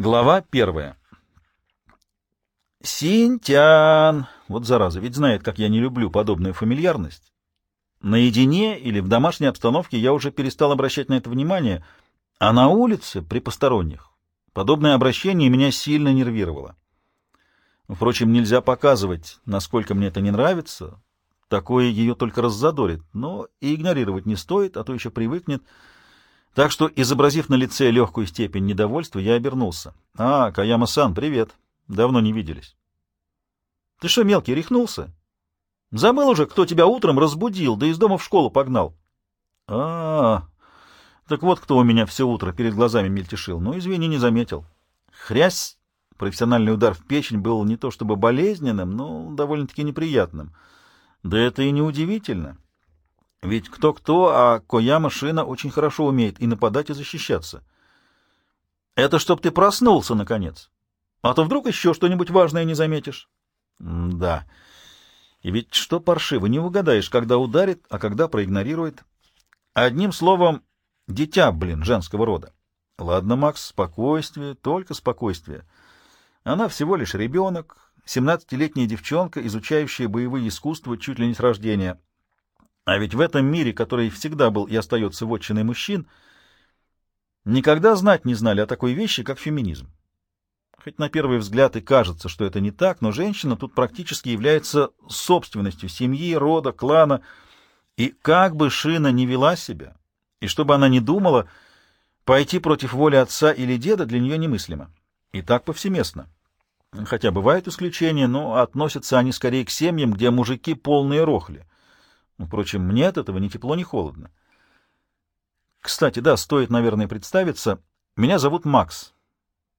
Глава первая. Синтян! Вот зараза, ведь знает, как я не люблю подобную фамильярность. Наедине или в домашней обстановке я уже перестал обращать на это внимание, а на улице, при посторонних, подобное обращение меня сильно нервировало. Впрочем, нельзя показывать, насколько мне это не нравится, такое ее только раззадорит, но и игнорировать не стоит, а то еще привыкнет — так что, изобразив на лице легкую степень недовольства, я обернулся. — А, Каяма-сан, привет. Давно не виделись. — Ты что, мелкий, рехнулся? Забыл уже, кто тебя утром разбудил, да из дома в школу погнал. — А, так вот кто у меня все утро перед глазами мельтешил. Ну, извини, не заметил. Хрясь! Профессиональный удар в печень был не то чтобы болезненным, но довольно-таки неприятным. Да это и не удивительно. Ведь кто-кто, а Кояма Шина очень хорошо умеет и нападать, и защищаться. Это чтоб ты проснулся, наконец. А то вдруг еще что-нибудь важное не заметишь. М да. И ведь что паршиво, не угадаешь, когда ударит, а когда проигнорирует. Одним словом, дитя, блин, женского рода. Ладно, Макс, спокойствие, только спокойствие. Она всего лишь ребенок, семнадцатилетняя девчонка, изучающая боевые искусства чуть ли не с рождения. А ведь в этом мире, который всегда был и остается вотчиной мужчин, никогда знать не знали о такой вещи, как феминизм. Хоть на первый взгляд и кажется, что это не так, но женщина тут практически является собственностью семьи, рода, клана. И как бы Шина не вела себя, и чтобы она не думала, пойти против воли отца или деда для нее немыслимо. И так повсеместно. Хотя бывают исключения, но относятся они скорее к семьям, где мужики полные рохли. Впрочем, мне от этого ни тепло, ни холодно. Кстати, да, стоит, наверное, представиться. Меня зовут Макс.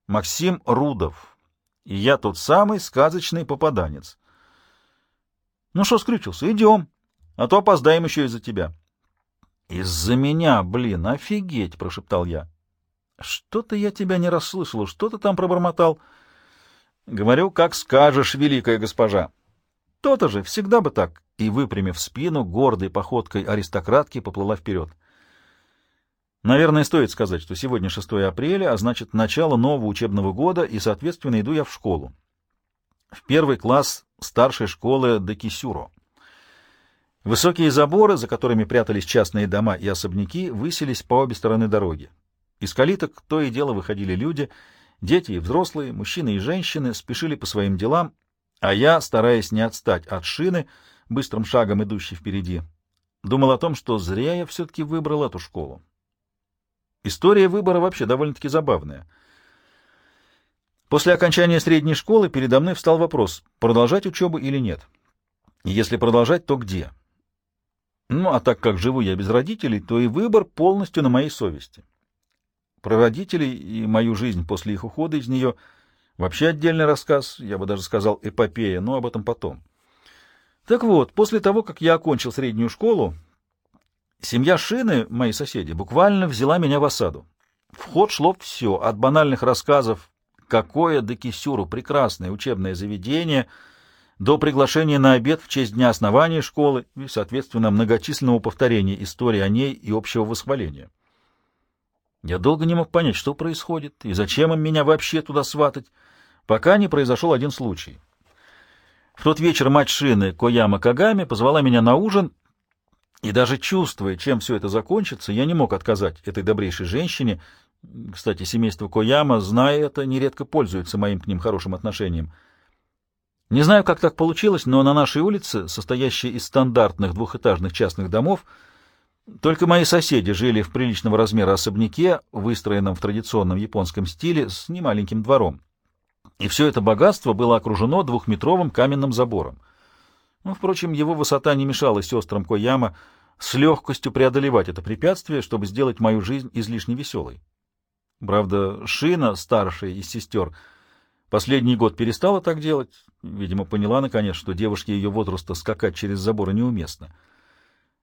Максим Рудов. И я тот самый сказочный попаданец. Ну что скрючился? Идем. А то опоздаем еще из-за тебя. Из-за меня, блин, офигеть, прошептал я. Что-то я тебя не расслышал, что ты там пробормотал? Говорю, как скажешь, великая госпожа. То-то же, всегда бы так и, выпрямив спину, гордой походкой аристократки поплыла вперед. Наверное, стоит сказать, что сегодня 6 апреля, а значит, начало нового учебного года, и, соответственно, иду я в школу. В первый класс старшей школы Декисюро. Высокие заборы, за которыми прятались частные дома и особняки, высились по обе стороны дороги. Из калиток то и дело выходили люди, дети и взрослые, мужчины и женщины спешили по своим делам, а я, стараясь не отстать от шины, быстрым шагом идущий впереди, думал о том, что зря я все-таки выбрал эту школу. История выбора вообще довольно-таки забавная. После окончания средней школы передо мной встал вопрос, продолжать учебу или нет. Если продолжать, то где? Ну, а так как живу я без родителей, то и выбор полностью на моей совести. Про родителей и мою жизнь после их ухода из нее вообще отдельный рассказ, я бы даже сказал эпопея, но об этом потом. Так вот, после того, как я окончил среднюю школу, семья Шины, мои соседи, буквально взяла меня в осаду. В ход шло все, от банальных рассказов «какое до кисюру прекрасное учебное заведение», до приглашения на обед в честь дня основания школы и, соответственно, многочисленного повторения истории о ней и общего восхваления. Я долго не мог понять, что происходит и зачем им меня вообще туда сватать, пока не произошел один случай — в тот вечер мать Шины, Кояма Кагами, позвала меня на ужин, и даже чувствуя, чем все это закончится, я не мог отказать этой добрейшей женщине. Кстати, семейство Кояма, зная это, нередко пользуется моим к ним хорошим отношением. Не знаю, как так получилось, но на нашей улице, состоящей из стандартных двухэтажных частных домов, только мои соседи жили в приличного размера особняке, выстроенном в традиционном японском стиле, с немаленьким двором и все это богатство было окружено двухметровым каменным забором. Но, впрочем, его высота не мешала сестрам Кояма с легкостью преодолевать это препятствие, чтобы сделать мою жизнь излишне веселой. Правда, Шина, старшая из сестер, последний год перестала так делать, видимо, поняла, наконец, что девушке ее возраста скакать через заборы неуместно.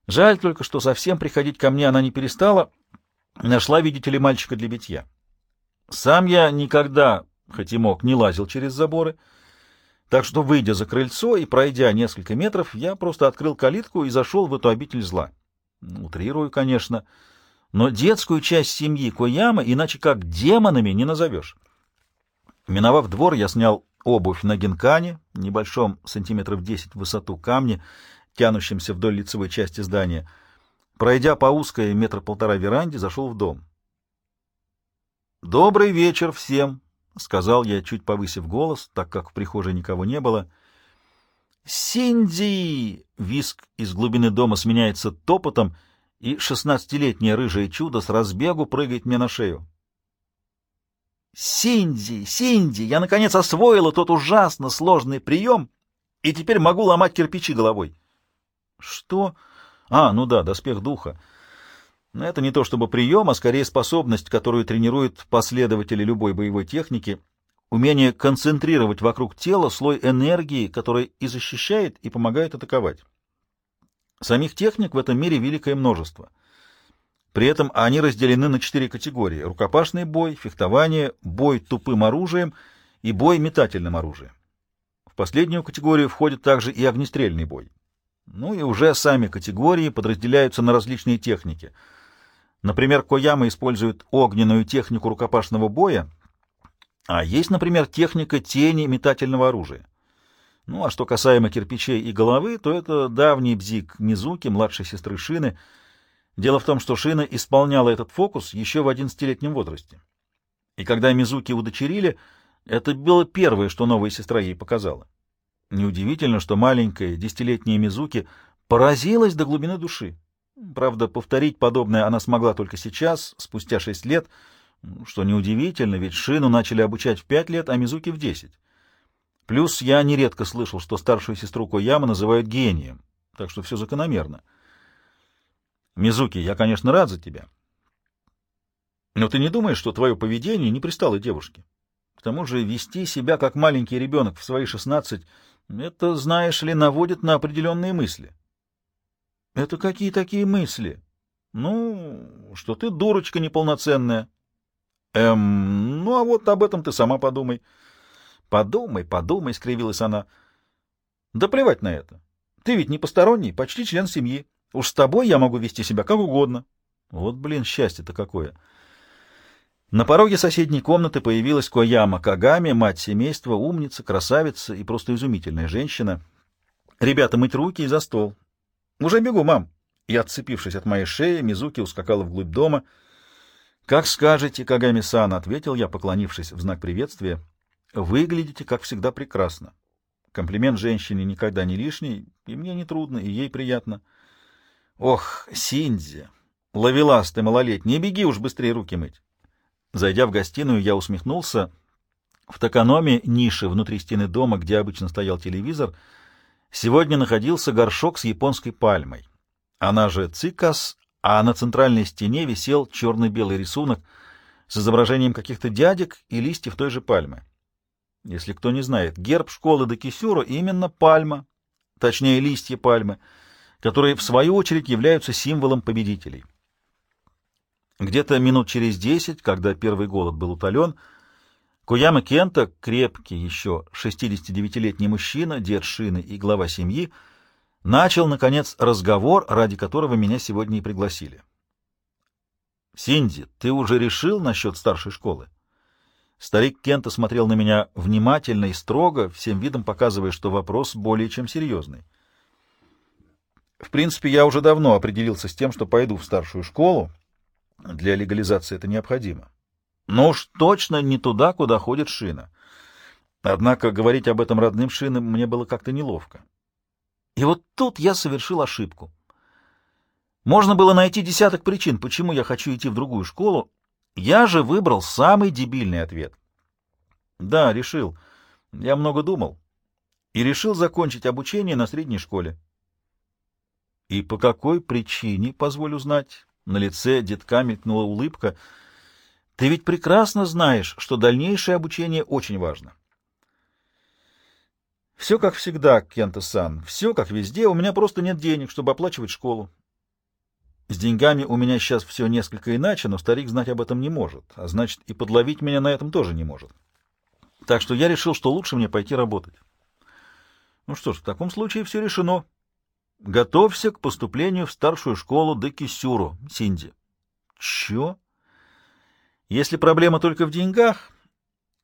Жаль только, что совсем приходить ко мне она не перестала, нашла, видите ли, мальчика для битья. Сам я никогда хоть и мог, не лазил через заборы. Так что, выйдя за крыльцо и пройдя несколько метров, я просто открыл калитку и зашел в эту обитель зла. Утрирую, конечно, но детскую часть семьи Кояма иначе как демонами не назовешь. Миновав двор, я снял обувь на генкане, небольшом сантиметров 10 в высоту камне, тянущемся вдоль лицевой части здания. Пройдя по узкой метра полтора веранде, зашел в дом. «Добрый вечер всем!» — сказал я, чуть повысив голос, так как в прихожей никого не было. «Синди!» — виск из глубины дома сменяется топотом, и шестнадцатилетнее рыжее чудо с разбегу прыгает мне на шею. «Синди! Синди! Я, наконец, освоила тот ужасно сложный прием, и теперь могу ломать кирпичи головой». «Что? А, ну да, доспех духа». Это не то чтобы прием, а скорее способность, которую тренируют последователи любой боевой техники, умение концентрировать вокруг тела слой энергии, который и защищает, и помогает атаковать. Самих техник в этом мире великое множество. При этом они разделены на четыре категории — рукопашный бой, фехтование, бой тупым оружием и бой метательным оружием. В последнюю категорию входит также и огнестрельный бой. Ну и уже сами категории подразделяются на различные техники — Например, Кояма использует огненную технику рукопашного боя, а есть, например, техника тени метательного оружия. Ну, а что касаемо кирпичей и головы, то это давний бзик Мизуки, младшей сестры Шины. Дело в том, что Шина исполняла этот фокус еще в 11-летнем возрасте. И когда Мизуки удочерили, это было первое, что новая сестра ей показала. Неудивительно, что маленькая десятилетняя Мизуки поразилась до глубины души. Правда, повторить подобное она смогла только сейчас, спустя шесть лет, что неудивительно, ведь Шину начали обучать в пять лет, а Мизуки в десять. Плюс я нередко слышал, что старшую сестру Кояма называют гением, так что все закономерно. Мизуки, я, конечно, рад за тебя. Но ты не думаешь, что твое поведение не пристало девушке? К тому же вести себя как маленький ребенок в свои шестнадцать, это, знаешь ли, наводит на определенные мысли. Это какие такие мысли? Ну, что ты дурочка неполноценная. Эм, ну а вот об этом ты сама подумай. Подумай, подумай, скривилась она. Да плевать на это. Ты ведь не посторонний, почти член семьи. Уж с тобой я могу вести себя как угодно. Вот, блин, счастье-то какое. На пороге соседней комнаты появилась Кояма Кагами, мать семейства, умница, красавица и просто изумительная женщина. Ребята, мыть руки и за стол. «Уже бегу, мам!» И, отцепившись от моей шеи, Мизуки ускакала вглубь дома. «Как скажете, Кагами-сан», — ответил я, поклонившись в знак приветствия. «Выглядите, как всегда, прекрасно. Комплимент женщине никогда не лишний, и мне не трудно, и ей приятно». «Ох, Синдзи! Ловелас ты малолетний, беги уж быстрее руки мыть!» Зайдя в гостиную, я усмехнулся. В токономе ниши внутри стены дома, где обычно стоял телевизор — Сегодня находился горшок с японской пальмой. Она же цикас, а на центральной стене висел черно-белый рисунок с изображением каких-то дядек и листьев той же пальмы. Если кто не знает, герб школы Докисюро именно пальма, точнее листья пальмы, которые в свою очередь являются символом победителей. Где-то минут через десять, когда первый голод был утолен, Куяма Кента, крепкий еще 69-летний мужчина, дед Шины и глава семьи, начал, наконец, разговор, ради которого меня сегодня и пригласили. «Синди, ты уже решил насчет старшей школы?» Старик Кента смотрел на меня внимательно и строго, всем видом показывая, что вопрос более чем серьезный. В принципе, я уже давно определился с тем, что пойду в старшую школу. Для легализации это необходимо но уж точно не туда, куда ходит шина. Однако говорить об этом родным шинам мне было как-то неловко. И вот тут я совершил ошибку. Можно было найти десяток причин, почему я хочу идти в другую школу. Я же выбрал самый дебильный ответ. Да, решил. Я много думал. И решил закончить обучение на средней школе. И по какой причине, позволю знать? На лице детка мелькнула улыбка — ты ведь прекрасно знаешь, что дальнейшее обучение очень важно. Все как всегда, Кента-сан, все как везде, у меня просто нет денег, чтобы оплачивать школу. С деньгами у меня сейчас все несколько иначе, но старик знать об этом не может, а значит и подловить меня на этом тоже не может. Так что я решил, что лучше мне пойти работать. Ну что ж, в таком случае все решено. Готовься к поступлению в старшую школу Декисюро, Синди. Чё? Если проблема только в деньгах,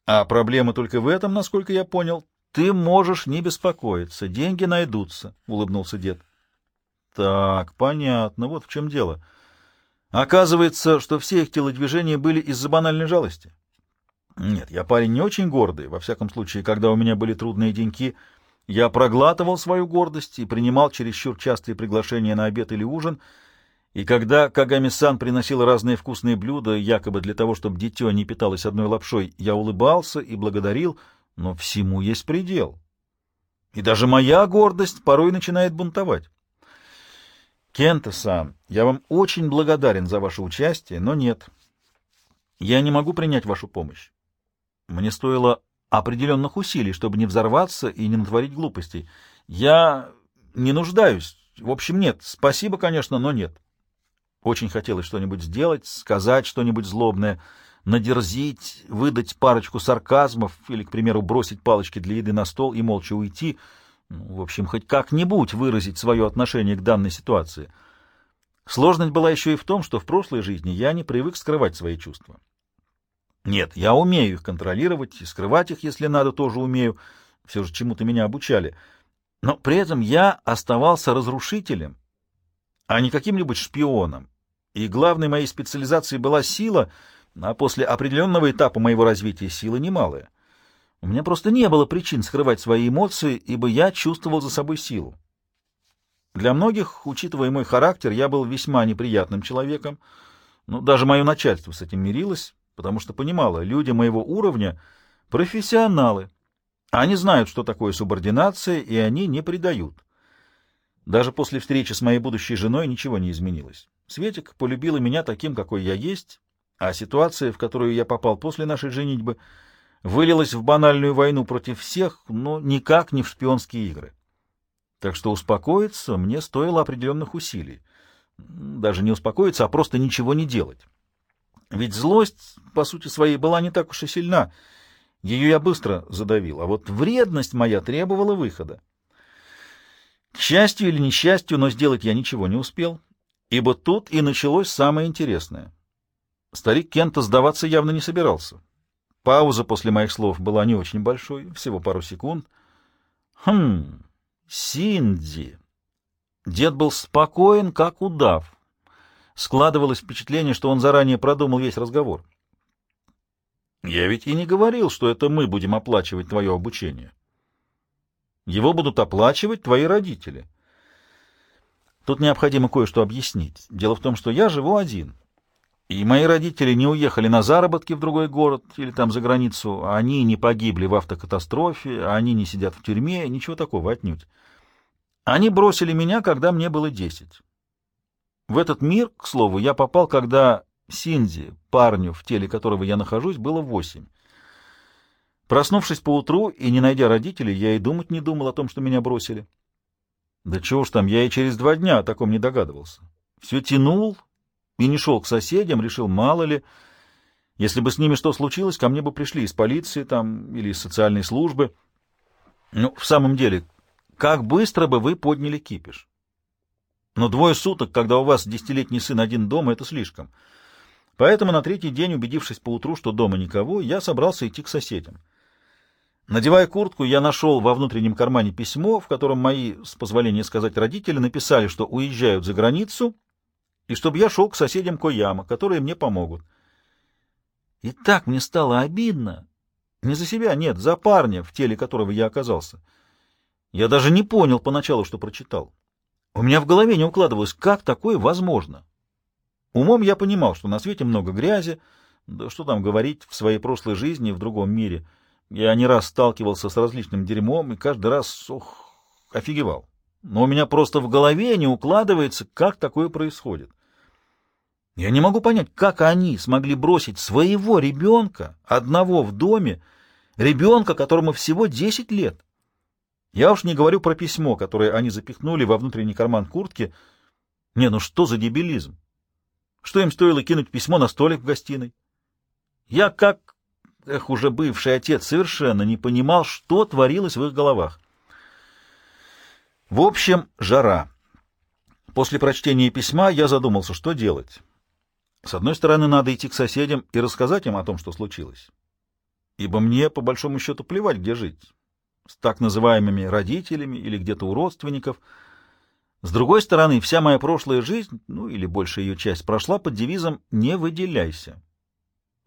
А проблема только в этом, насколько я понял. Ты можешь не беспокоиться, деньги найдутся, — улыбнулся дед. Так, понятно, вот в чем дело. Оказывается, что все их телодвижения были из-за банальной жалости. Нет, я парень не очень гордый. Во всяком случае, когда у меня были трудные деньки, я проглатывал свою гордость и принимал чересчур частые приглашения на обед или ужин — и когда Кагами-сан приносил разные вкусные блюда, якобы для того, чтобы дитё не питалось одной лапшой, я улыбался и благодарил, но всему есть предел. И даже моя гордость порой начинает бунтовать. Кента-сан, я вам очень благодарен за ваше участие, но нет. Я не могу принять вашу помощь. Мне стоило определенных усилий, чтобы не взорваться и не натворить глупостей. Я не нуждаюсь. В общем, нет. Спасибо, конечно, но нет. Очень хотелось что-нибудь сделать, сказать что-нибудь злобное, надерзить, выдать парочку сарказмов или, к примеру, бросить палочки для еды на стол и молча уйти. Ну, в общем, хоть как-нибудь выразить свое отношение к данной ситуации. Сложность была еще и в том, что в прошлой жизни я не привык скрывать свои чувства. Нет, я умею их контролировать и скрывать их, если надо, тоже умею. Все же чему-то меня обучали. Но при этом я оставался разрушителем, а не каким-нибудь шпионом и главной моей специализацией была сила, а после определенного этапа моего развития сила немалая. У меня просто не было причин скрывать свои эмоции, ибо я чувствовал за собой силу. Для многих, учитывая мой характер, я был весьма неприятным человеком, но даже мое начальство с этим мирилось, потому что понимало, люди моего уровня — профессионалы. Они знают, что такое субординация, и они не предают. Даже после встречи с моей будущей женой ничего не изменилось. Светик полюбила меня таким, какой я есть, а ситуация, в которую я попал после нашей женитьбы, вылилась в банальную войну против всех, но никак не в шпионские игры. Так что успокоиться мне стоило определенных усилий. Даже не успокоиться, а просто ничего не делать. Ведь злость, по сути своей, была не так уж и сильна. Ее я быстро задавил, а вот вредность моя требовала выхода. К счастью или несчастью, но сделать я ничего не успел, ибо тут и началось самое интересное. Старик Кента сдаваться явно не собирался. Пауза после моих слов была не очень большой, всего пару секунд. Хм, Синди. Дед был спокоен, как удав. Складывалось впечатление, что он заранее продумал весь разговор. Я ведь и не говорил, что это мы будем оплачивать твое обучение. Его будут оплачивать твои родители. Тут необходимо кое-что объяснить. Дело в том, что я живу один. И мои родители не уехали на заработки в другой город или там за границу, они не погибли в автокатастрофе, они не сидят в тюрьме, ничего такого отнюдь. Они бросили меня, когда мне было десять. В этот мир, к слову, я попал, когда Синди, парню, в теле которого я нахожусь, было восемь. Проснувшись поутру и не найдя родителей, я и думать не думал о том, что меня бросили. Да чего уж там, я и через два дня о таком не догадывался. Все тянул и не шел к соседям, решил, мало ли. Если бы с ними что случилось, ко мне бы пришли из полиции там или из социальной службы. Ну, в самом деле, как быстро бы вы подняли кипиш? Но двое суток, когда у вас десятилетний сын один дома, это слишком. Поэтому на третий день, убедившись поутру, что дома никого, я собрался идти к соседям. Надевая куртку, я нашел во внутреннем кармане письмо, в котором мои, с позволения сказать, родители написали, что уезжают за границу, и чтобы я шел к соседям Кояма, которые мне помогут. И так мне стало обидно. Не за себя, нет, за парня, в теле которого я оказался. Я даже не понял поначалу, что прочитал. У меня в голове не укладывалось, как такое возможно. Умом я понимал, что на свете много грязи, да что там говорить, в своей прошлой жизни в другом мире — я не раз сталкивался с различным дерьмом и каждый раз, ох, офигевал. Но у меня просто в голове не укладывается, как такое происходит. Я не могу понять, как они смогли бросить своего ребенка, одного в доме, ребенка, которому всего 10 лет. Я уж не говорю про письмо, которое они запихнули во внутренний карман куртки. Не, ну что за дебилизм? Что им стоило кинуть письмо на столик в гостиной? Я как Эх, уже бывший отец совершенно не понимал, что творилось в их головах. В общем, жара. После прочтения письма я задумался, что делать. С одной стороны, надо идти к соседям и рассказать им о том, что случилось. ибо мне, по большому счету, плевать, где жить. С так называемыми родителями или где-то у родственников. С другой стороны, вся моя прошлая жизнь, ну или большая ее часть, прошла под девизом «не выделяйся».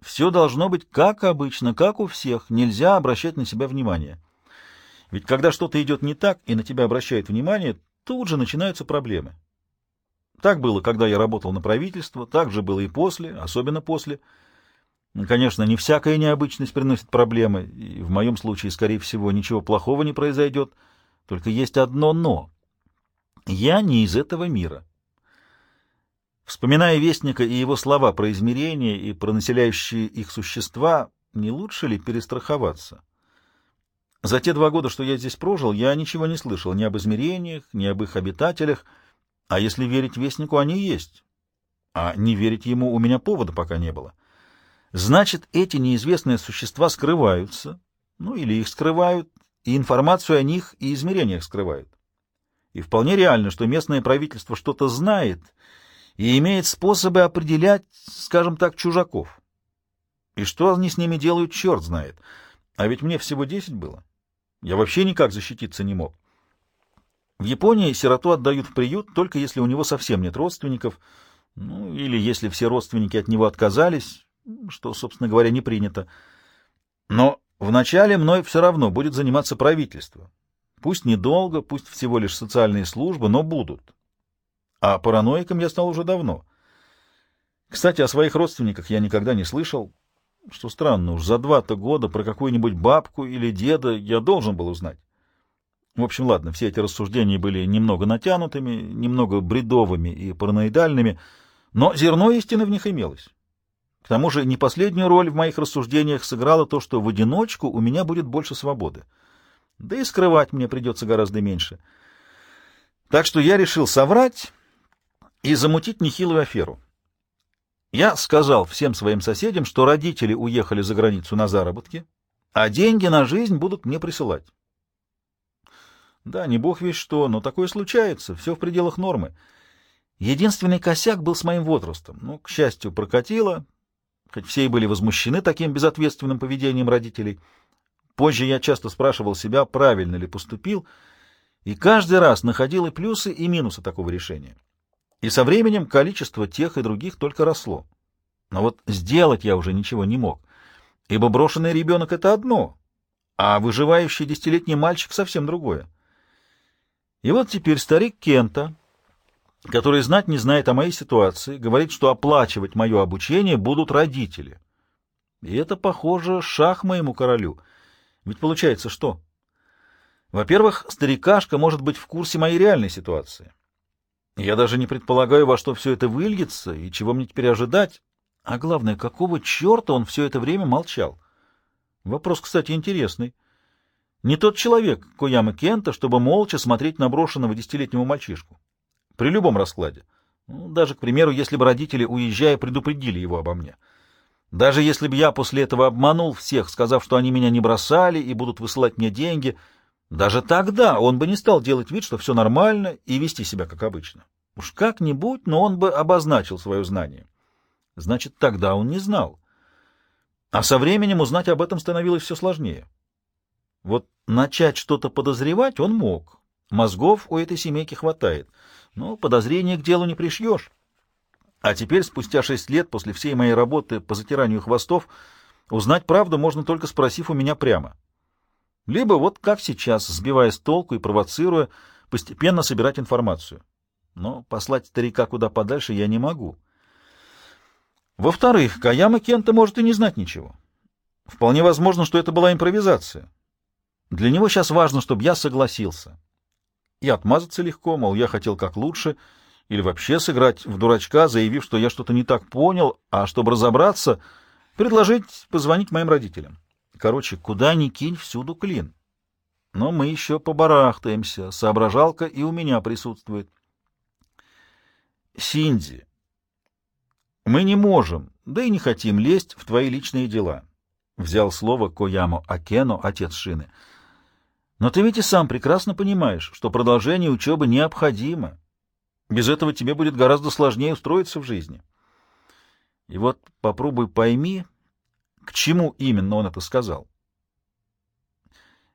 Все должно быть как обычно, как у всех, нельзя обращать на себя внимание. Ведь когда что-то идет не так и на тебя обращают внимание, тут же начинаются проблемы. Так было, когда я работал на правительство, так же было и после, особенно после. Конечно, не всякая необычность приносит проблемы, и в моем случае, скорее всего, ничего плохого не произойдет, только есть одно «но». Я не из этого мира. Вспоминая Вестника и его слова про измерения и про населяющие их существа, не лучше ли перестраховаться? За те два года, что я здесь прожил, я ничего не слышал ни об измерениях, ни об их обитателях, а если верить Вестнику, они есть. А не верить ему у меня повода пока не было. Значит, эти неизвестные существа скрываются, ну или их скрывают, и информацию о них и измерениях скрывают. И вполне реально, что местное правительство что-то знает и имеет способы определять, скажем так, чужаков. И что они с ними делают, черт знает. А ведь мне всего десять было. Я вообще никак защититься не мог. В Японии сироту отдают в приют, только если у него совсем нет родственников, ну, или если все родственники от него отказались, что, собственно говоря, не принято. Но вначале мной все равно будет заниматься правительство. Пусть недолго, пусть всего лишь социальные службы, но будут. А параноиком я стал уже давно. Кстати, о своих родственниках я никогда не слышал. Что странно, уж за два-то года про какую-нибудь бабку или деда я должен был узнать. В общем, ладно, все эти рассуждения были немного натянутыми, немного бредовыми и параноидальными, но зерно истины в них имелось. К тому же не последнюю роль в моих рассуждениях сыграло то, что в одиночку у меня будет больше свободы. Да и скрывать мне придется гораздо меньше. Так что я решил соврать и замутить нехилую аферу. Я сказал всем своим соседям, что родители уехали за границу на заработки, а деньги на жизнь будут мне присылать. Да, не бог весь что, но такое случается, все в пределах нормы. Единственный косяк был с моим возрастом. Ну, к счастью, прокатило, хоть все и были возмущены таким безответственным поведением родителей. Позже я часто спрашивал себя, правильно ли поступил, и каждый раз находил и плюсы, и минусы такого решения. И со временем количество тех и других только росло. Но вот сделать я уже ничего не мог, ибо брошенный ребенок — это одно, а выживающий десятилетний мальчик — совсем другое. И вот теперь старик Кента, который знать не знает о моей ситуации, говорит, что оплачивать мое обучение будут родители. И это, похоже, шах моему королю. Ведь получается что? Во-первых, старикашка может быть в курсе моей реальной ситуации. Я даже не предполагаю, во что все это выльется и чего мне теперь ожидать. А главное, какого черта он все это время молчал? Вопрос, кстати, интересный. Не тот человек, Кояма Кента, чтобы молча смотреть на брошенного десятилетнего мальчишку. При любом раскладе. Ну, даже, к примеру, если бы родители, уезжая, предупредили его обо мне. Даже если бы я после этого обманул всех, сказав, что они меня не бросали и будут высылать мне деньги, даже тогда он бы не стал делать вид, что все нормально, и вести себя как обычно. Уж как-нибудь, но он бы обозначил свое знание. Значит, тогда он не знал. А со временем узнать об этом становилось все сложнее. Вот начать что-то подозревать он мог. Мозгов у этой семейки хватает. Но подозрения к делу не пришьешь. А теперь, спустя шесть лет после всей моей работы по затиранию хвостов, узнать правду можно только спросив у меня прямо. Либо вот как сейчас, сбивая с толку и провоцируя, постепенно собирать информацию. Но послать старика куда подальше я не могу. Во-вторых, Каяма Кента может и не знать ничего. Вполне возможно, что это была импровизация. Для него сейчас важно, чтобы я согласился. И отмазаться легко, мол, я хотел как лучше, или вообще сыграть в дурачка, заявив, что я что-то не так понял, а чтобы разобраться, предложить позвонить моим родителям. Короче, куда ни кинь, всюду клин. Но мы еще побарахтаемся, соображалка и у меня присутствует. Синди, мы не можем, да и не хотим лезть в твои личные дела. Взял слово Коямо Акено, отец Шины. Но ты ведь и сам прекрасно понимаешь, что продолжение учебы необходимо. Без этого тебе будет гораздо сложнее устроиться в жизни. И вот попробуй пойми, К чему именно он это сказал?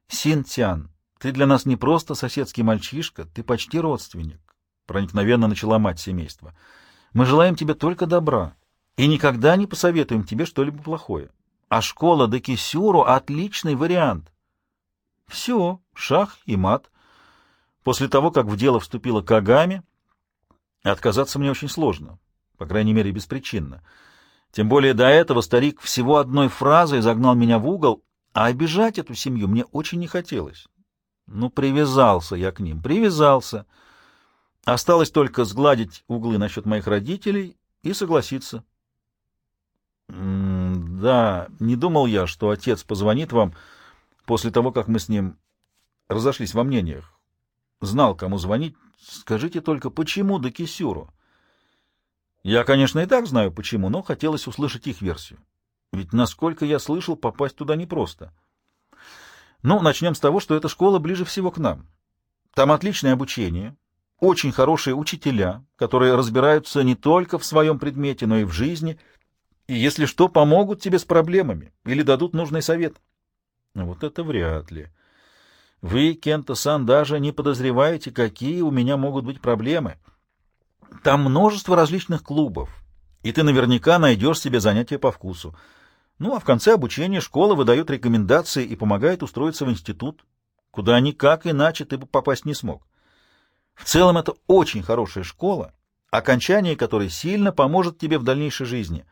Синтян, ты для нас не просто соседский мальчишка, ты почти родственник, проникновенно начала мать семейства. Мы желаем тебе только добра и никогда не посоветуем тебе что-либо плохое. А школа Декисюру — отличный вариант. Все, шах и мат. После того, как в дело вступила Кагами, отказаться мне очень сложно, по крайней мере, беспричинно. Тем более до этого старик всего одной фразой загнал меня в угол, а обижать эту семью мне очень не хотелось. Ну, привязался я к ним, привязался. Осталось только сгладить углы насчет моих родителей и согласиться. Да, не думал я, что отец позвонит вам после того, как мы с ним разошлись во мнениях. Знал, кому звонить. Скажите только, почему до Кисюру? Я, конечно, и так знаю, почему, но хотелось услышать их версию. Ведь, насколько я слышал, попасть туда непросто. Ну, начнем с того, что эта школа ближе всего к нам. Там отличное обучение, очень хорошие учителя, которые разбираются не только в своем предмете, но и в жизни, и, если что, помогут тебе с проблемами или дадут нужный совет. Вот это вряд ли. Вы, Кента-сан, даже не подозреваете, какие у меня могут быть проблемы. Там множество различных клубов, и ты наверняка найдешь себе занятие по вкусу. Ну, а в конце обучения школа выдает рекомендации и помогает устроиться в институт, куда никак иначе ты бы попасть не смог. В целом это очень хорошая школа, окончание которой сильно поможет тебе в дальнейшей жизни.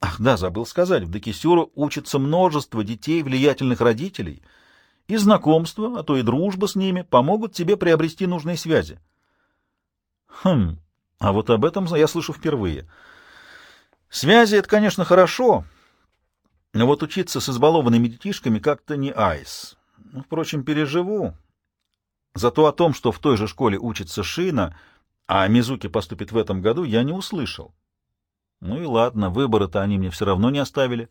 Ах да, забыл сказать, в Декисюру учится множество детей влиятельных родителей, и знакомство, а то и дружба с ними помогут тебе приобрести нужные связи. Хм, а вот об этом я слышу впервые. Связи — это, конечно, хорошо, но вот учиться с избалованными детишками как-то не айс. Ну, впрочем, переживу. Зато о том, что в той же школе учится Шина, а Мизуки поступит в этом году, я не услышал. Ну и ладно, выбора-то они мне все равно не оставили.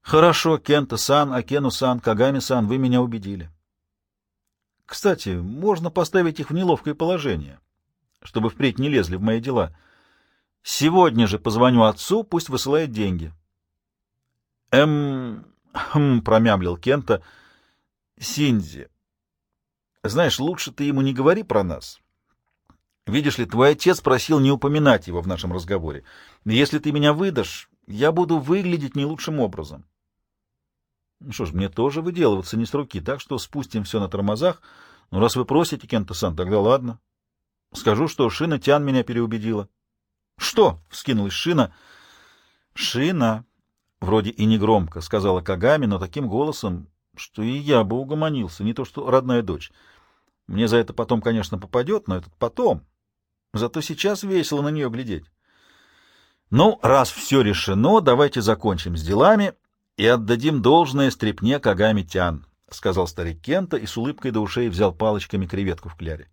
Хорошо, Кента-сан, Акену-сан, Кагами-сан, вы меня убедили. Кстати, можно поставить их в неловкое положение, чтобы впредь не лезли в мои дела. Сегодня же позвоню отцу, пусть высылает деньги. Эм... Хм, промямлил Кента. Синзи, знаешь, лучше ты ему не говори про нас. Видишь ли, твой отец просил не упоминать его в нашем разговоре. Если ты меня выдашь, я буду выглядеть не лучшим образом. Ну что ж, мне тоже выделываться не с руки, так что спустим все на тормозах. Ну, раз вы просите, Кента-сан, тогда ладно. Скажу, что Шина Тян меня переубедила. — Что? — вскинулась Шина. — Шина, Вроде и негромко, сказала Кагами, но таким голосом, что и я бы угомонился, не то что родная дочь. Мне за это потом, конечно, попадет, но это потом. Зато сейчас весело на нее глядеть. Ну, раз все решено, давайте закончим с делами и отдадим должное стрепне Кагами Тян, — сказал старик Кента и с улыбкой до ушей взял палочками креветку в кляре.